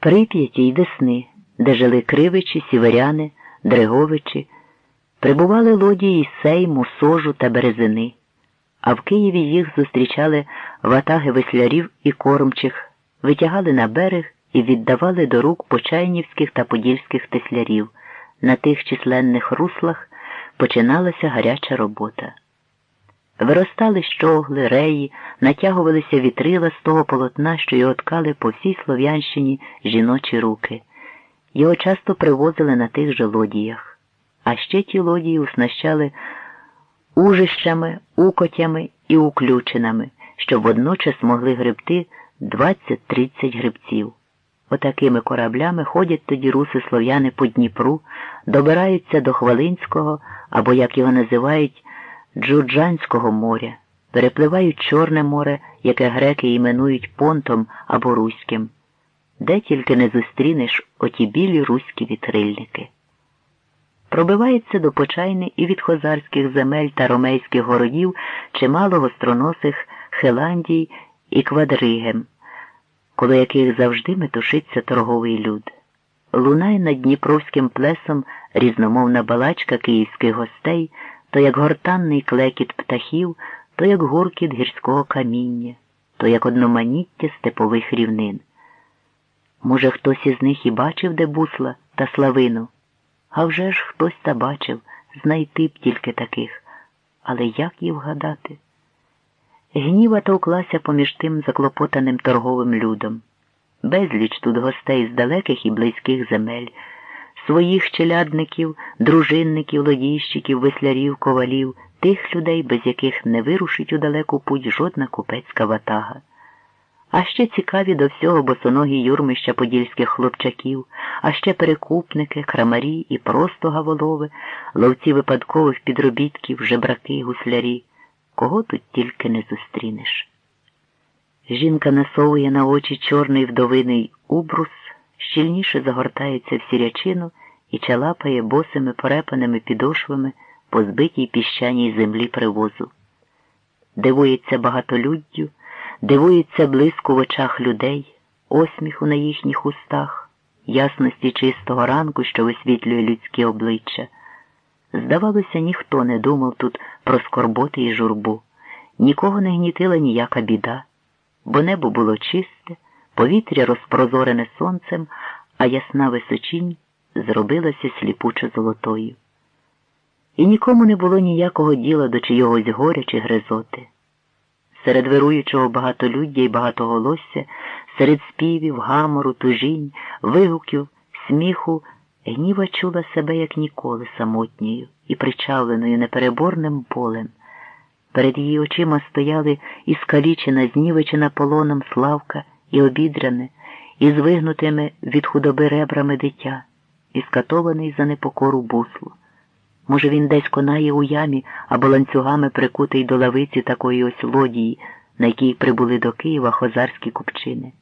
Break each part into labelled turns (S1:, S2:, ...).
S1: Прип'яті й Десни, де жили кривичі, сіверяни, дреговичі, прибували лодії з Сейму, Сожу та Березини, а в Києві їх зустрічали ватаги веслярів і кормчих, витягали на берег і віддавали до рук почайнівських та подільських теслярів. На тих численних руслах починалася гаряча робота. Виростали щогли, реї, натягувалися вітрила з того полотна, що й откали по всій Слов'янщині жіночі руки. Його часто привозили на тих же лодіях, а ще ті лодії оснащали ужищами, укотями і уключинами, щоб водночас могли гребти 20-30 гребців. Отакими кораблями ходять тоді руси слов'яни по Дніпру, добираються до Хвалинського або, як його називають, Джурджанського моря, перепливають Чорне море, яке греки іменують понтом або руським, де тільки не зустрінеш оті білі руські вітрильники. Пробивається до Почайни і від хозарських земель та ромейських городів чимало гостроносих Хеландій і Квадригем, коло яких завжди метушиться торговий люд. Лунає над Дніпровським плесом різномовна балачка київських гостей, то як гортанний клекіт птахів, то як гуркіт гірського каміння, то як одноманіття степових рівнин. Може, хтось із них і бачив де бусла та славину, а вже ж хтось та бачив, знайти б тільки таких, але як їх вгадати? Гніва товклася поміж тим заклопотаним торговим людом. Безліч тут гостей з далеких і близьких земель, своїх челядників, дружинників, лодійщиків, веслярів, ковалів, тих людей, без яких не вирушить у далеку путь жодна купецька ватага. А ще цікаві до всього босоногі юрмища подільських хлопчаків, а ще перекупники, крамарі і просто гаволови, ловці випадкових підробітків, жебраки, гуслярі. Кого тут тільки не зустрінеш. Жінка насовує на очі чорний вдовиний убрус, щільніше загортається в сірячину і чалапає босими порепаними підошвами по збитій піщаній землі привозу. Дивується багатолюддю, дивується блиску в очах людей, осміху на їхніх устах, ясності чистого ранку, що висвітлює людське обличчя. Здавалося, ніхто не думав тут про скорботи і журбу, нікого не гнітила ніяка біда, бо небо було чисте, повітря розпрозорене сонцем, а ясна височінь зробилася сліпучо золотою. І нікому не було ніякого діла до чийогось горя чи гризоти. Серед вируючого багатолюддя і багатоголосся, серед співів, гамору, тужінь, вигуків, сміху. Гніва чула себе як ніколи самотньою і причавленою непереборним полем. Перед її очима стояли і скалічена, знівечена полоном Славка, і обідрене, і звигнутими від худоби ребрами дитя, і скатований за непокору буслу. Може, він десь конає у ямі або ланцюгами прикутий до лавиці такої ось лодії, на якій прибули до Києва хозарські купчини.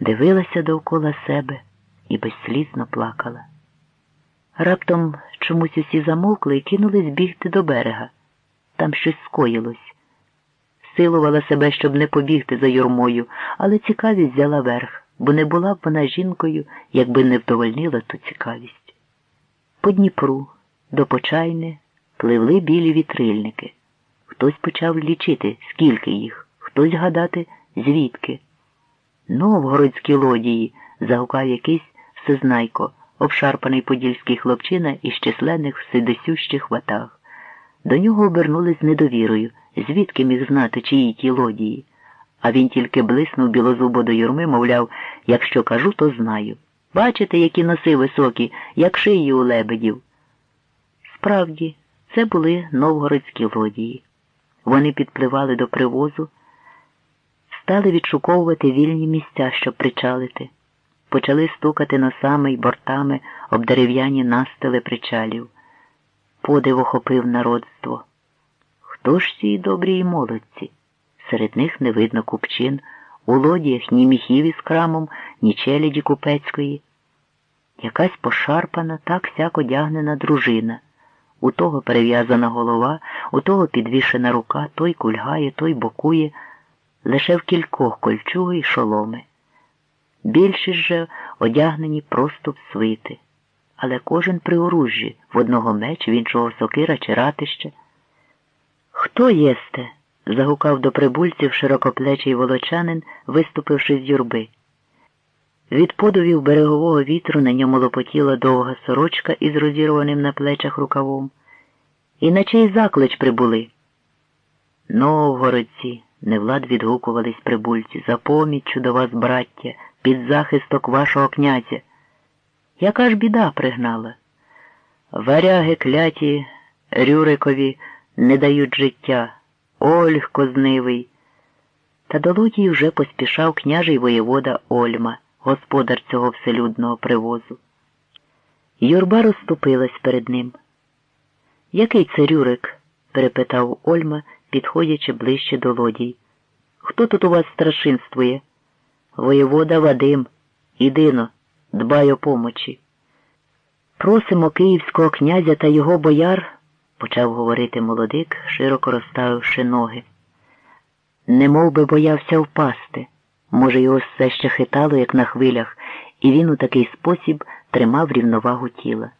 S1: Дивилася довкола себе і безслізно плакала. Раптом чомусь усі замовкли і кинулись бігти до берега. Там щось скоїлось. Силувала себе, щоб не побігти за юрмою, але цікавість взяла верх, бо не була б вона жінкою, якби не вдовольнила ту цікавість. По Дніпру, до Почайни, пливли білі вітрильники. Хтось почав лічити, скільки їх, хтось гадати, звідки. Новгородські лодії, загукав якийсь всезнайко, обшарпаний подільський хлопчина із численних вседосющих ватах. До нього обернулись недовірою, звідки міг знати, чиї ті лодії. А він тільки блиснув білозубо до юрми, мовляв, якщо кажу, то знаю. Бачите, які носи високі, як шиї у лебедів. Справді, це були новгородські лодії. Вони підпливали до привозу, стали відшуковувати вільні місця, щоб причалити почали стукати носами й бортами об дерев'яні настили причалів. Подив охопив народство. Хто ж ці добрі молодці? Серед них не видно купчин, у лодіях ні міхів із крамом, ні челяді купецької. Якась пошарпана, так сяк одягнена дружина. У того перев'язана голова, у того підвішена рука, той кульгає, той бокує, лише в кількох кольчуги й шоломи. більшість же одягнені просто в свити. Але кожен при оружжі, в одного меч, в іншого сокира чи ратище. Хто єсте? Загукав до прибульців широкоплечий волочанин, виступивши з юрби. Від подувів берегового вітру на ньому лопотіла довга сорочка із розірваним на плечах рукавом. І на чий заклич прибули. Новгородці, невлад відгукувались прибульці, за поміччю до вас, браття, під захисток вашого князя. Яка ж біда пригнала? Варяги кляті, Рюрикові не дають життя, Ольг кознивий. Та до Лудії вже поспішав княжий воєвода Ольма, господар цього вселюдного привозу. Юрба розступилась перед ним. Який це Рюрик? перепитав Ольма, підходячи ближче до лодій. Хто тут у вас страшинствує? Воєвода Вадим, ідино, дбай о помочі. Просимо київського князя та його бояр, почав говорити молодик, широко розставивши ноги. Не мов би боявся впасти. Може, його все ще хитало, як на хвилях, і він у такий спосіб тримав рівновагу тіла.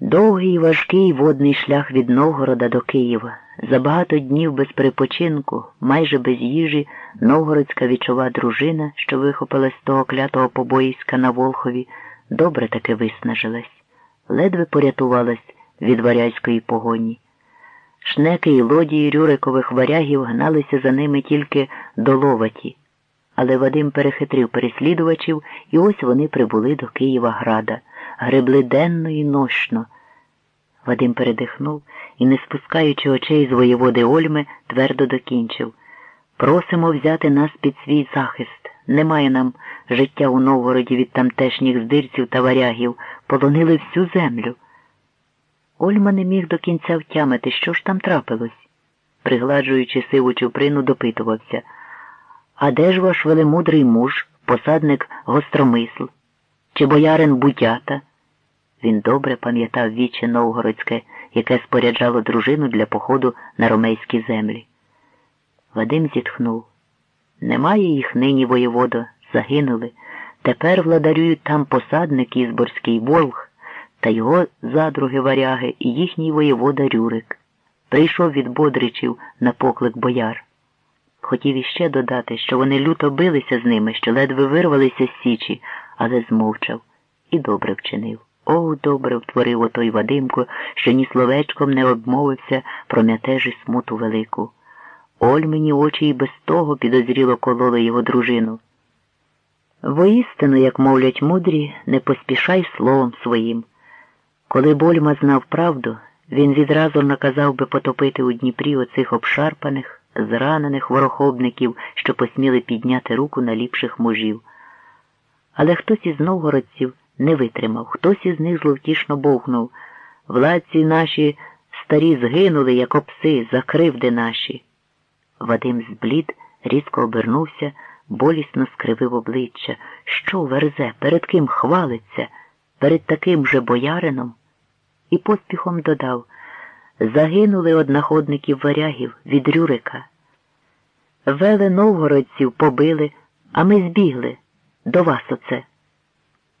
S1: Довгий важкий водний шлях від Новгорода до Києва. За багато днів без припочинку, майже без їжі, новгородська вічова дружина, що вихопилась з того клятого побоїська на Волхові, добре таки виснажилась, ледве порятувалась від варязької погоні. Шнеки і лодії Рюрикових варягів гналися за ними тільки до Ловаті, але Вадим перехитрив переслідувачів, і ось вони прибули до Києва града, гребли денно і нощно. Вадим передихнув і, не спускаючи очей з воєводи Ольми, твердо докінчив Просимо взяти нас під свій захист. Немає нам життя у Новгороді від тамтешніх здирців та варягів, полонили всю землю. Ольма не міг до кінця втямити, що ж там трапилось. Пригладжуючи сиву чуприну, допитувався. А де ж ваш велемудрий муж, посадник гостромисл? Чи боярин Бутята? Він добре пам'ятав віче Новгородське, яке споряджало дружину для походу на ромейські землі. Вадим зітхнув. Немає їх нині воєводо, загинули. Тепер владарюють там посадник Ізборський Волг та його задруги варяги і їхній воєвода Рюрик. Прийшов від Бодричів на поклик бояр. Хотів іще додати, що вони люто билися з ними, що ледве вирвалися з січі, але змовчав і добре вчинив. О, добре втворив отой Вадимко, що ні словечком не обмовився про мятежі смуту велику. Оль мені очі і без того підозріло кололи його дружину. Воістину, як мовлять мудрі, не поспішай словом своїм. Коли Больма знав правду, він відразу наказав би потопити у Дніпрі оцих обшарпаних, зранених ворохобників, що посміли підняти руку на ліпших мужів. Але хтось із новгородців не витримав, хтось із них зловтішно бовкнув. Владці наші старі згинули, як опси, за кривди наші. Вадим зблід, різко обернувся, болісно скривив обличчя. Що верзе, перед ким хвалиться, перед таким же боярином? І поспіхом додав загинули однаходників варягів від Рюрика. Вели новгородців побили, а ми збігли. До вас оце.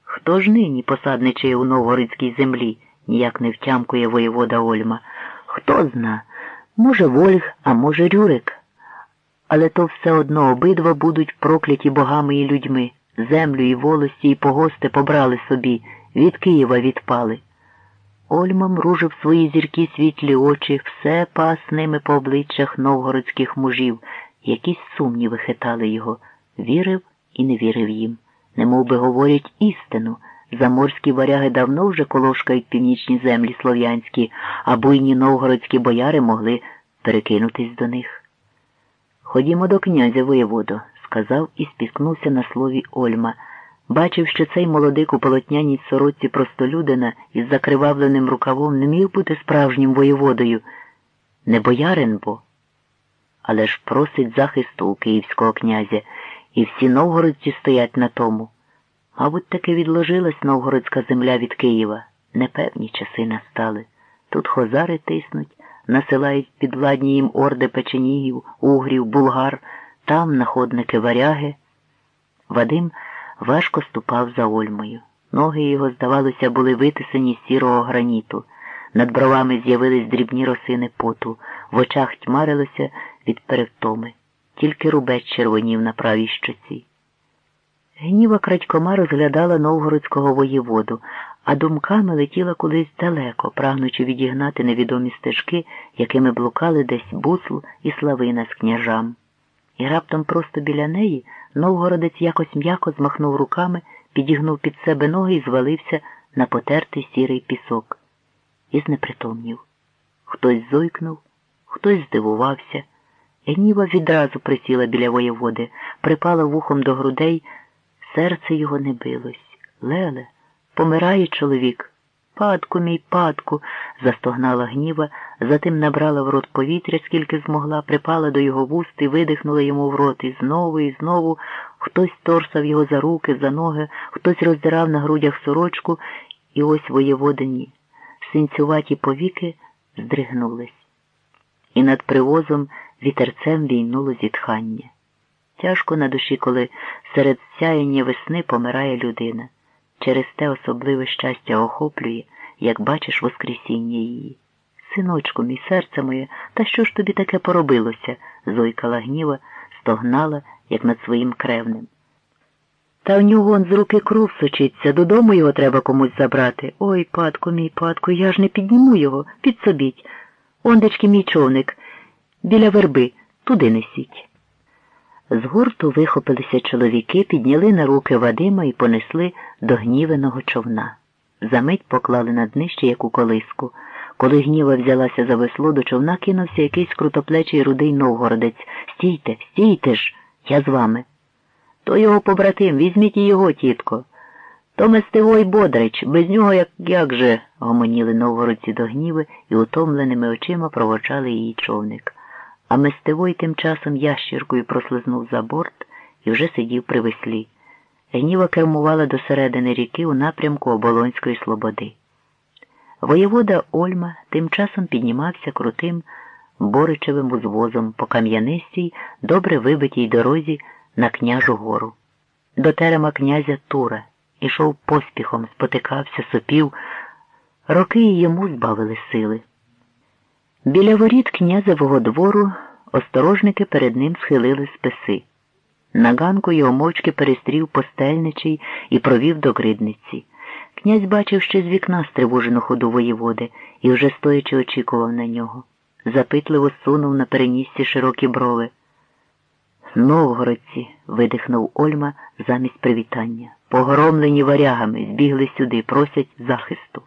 S1: Хто ж нині посадничає у новгородській землі, ніяк не втямкує воєвода Ольма. Хто зна, може, Вольг, а може, Рюрик. Але то все одно обидва будуть прокляті богами і людьми. Землю і волості, і погости побрали собі, від Києва відпали. Ольма мружив свої зіркі світлі очі, все пас ними по обличчях новгородських мужів, якісь сумніви хитали його, вірив і не вірив їм. Немов би говорять істину. Заморські варяги давно вже колошкають північні землі слов'янські, а буйні новгородські бояри могли перекинутись до них. Ходімо до князя воєводо, сказав і спіткнувся на слові Ольма. Бачив, що цей молодик у полотняній сороці простолюдина із закривавленим рукавом не міг бути справжнім воєводою. Не боярин бо, але ж просить захисту у київського князя, і всі новгородці стоять на тому. Мабуть, таки відложилась новгородська земля від Києва. Непевні часи настали. Тут хозари тиснуть, насилають підвладні їм орди печенігів, угрів, булгар, там находники варяги. Вадим важко ступав за Ольмою. Ноги його, здавалося, були витисані з сірого граніту. Над бровами з'явились дрібні росини поту, в очах тьмарилося від перевтоми. Тільки рубець червонів на правій щоці. Гніва крадькома розглядала новгородського воєводу, а думками летіла кудись далеко, прагнучи відігнати невідомі стежки, якими блукали десь бусл і славина з княжам. І раптом просто біля неї новгородець якось м'яко змахнув руками, підігнув під себе ноги і звалився на потертий сірий пісок. І знепритомнів. Хтось зойкнув, хтось здивувався. Гніва відразу присіла біля воєводи, припала вухом до грудей, серце його не билось. Леле, помирає чоловік. Падку, мій падку, застогнала гніва, затим набрала в рот повітря, скільки змогла, припала до його вуст і видихнула йому в рот. І знову, і знову хтось торсав його за руки, за ноги, хтось роздирав на грудях сорочку, і ось воєводині. Синцюваті повіки здригнулись. І над привозом вітерцем війнуло зітхання. Тяжко на душі, коли серед сяєння весни помирає людина. Через те особливе щастя охоплює, як бачиш воскресіння її. Синочку, мій серце моє, та що ж тобі таке поробилося? зойкала гніва, стогнала, як над своїм кревним. Та в нього он з руки кров сочиться, додому його треба комусь забрати. Ой, падку, мій падку, я ж не підніму його, підсобіть. Ондечки мій човник, біля верби, туди несіть. З гурту вихопилися чоловіки, підняли на руки Вадима і понесли до гнівеного човна. Замить поклали на днище яку колиску. Коли гніва взялася за весло, до човна кинувся якийсь крутоплечий рудий новгородець. Стійте, стійте ж, я з вами. То його побратим, візьміть і його, тітко. То Местивой Бодрич, без нього як як же, гомоніли новгородці до гніви і утомленими очима провочали її човник. А Местивой тим часом ящіркою прослизнув за борт і вже сидів при веслі. Гніва кермувала до середини ріки у напрямку Оболонської Слободи. Воєвода Ольма тим часом піднімався крутим боричевим узвозом по кам'янистій, добре вибитій дорозі на княжу гору. До терема князя Тура ішов поспіхом, спотикався, сопів. Роки йому збавили сили. Біля воріт князевого двору осторожники перед ним схилили списи. На ганку його мовчки перестрів постельничий і провів до гридниці. Князь бачив ще з вікна стривожену ходу воєводи і вже стоячи очікував на нього. Запитливо сунув на перенісці широкі брови. Новгородці, видихнув Ольма замість привітання. Погромлені варягами збігли сюди, просять захисту.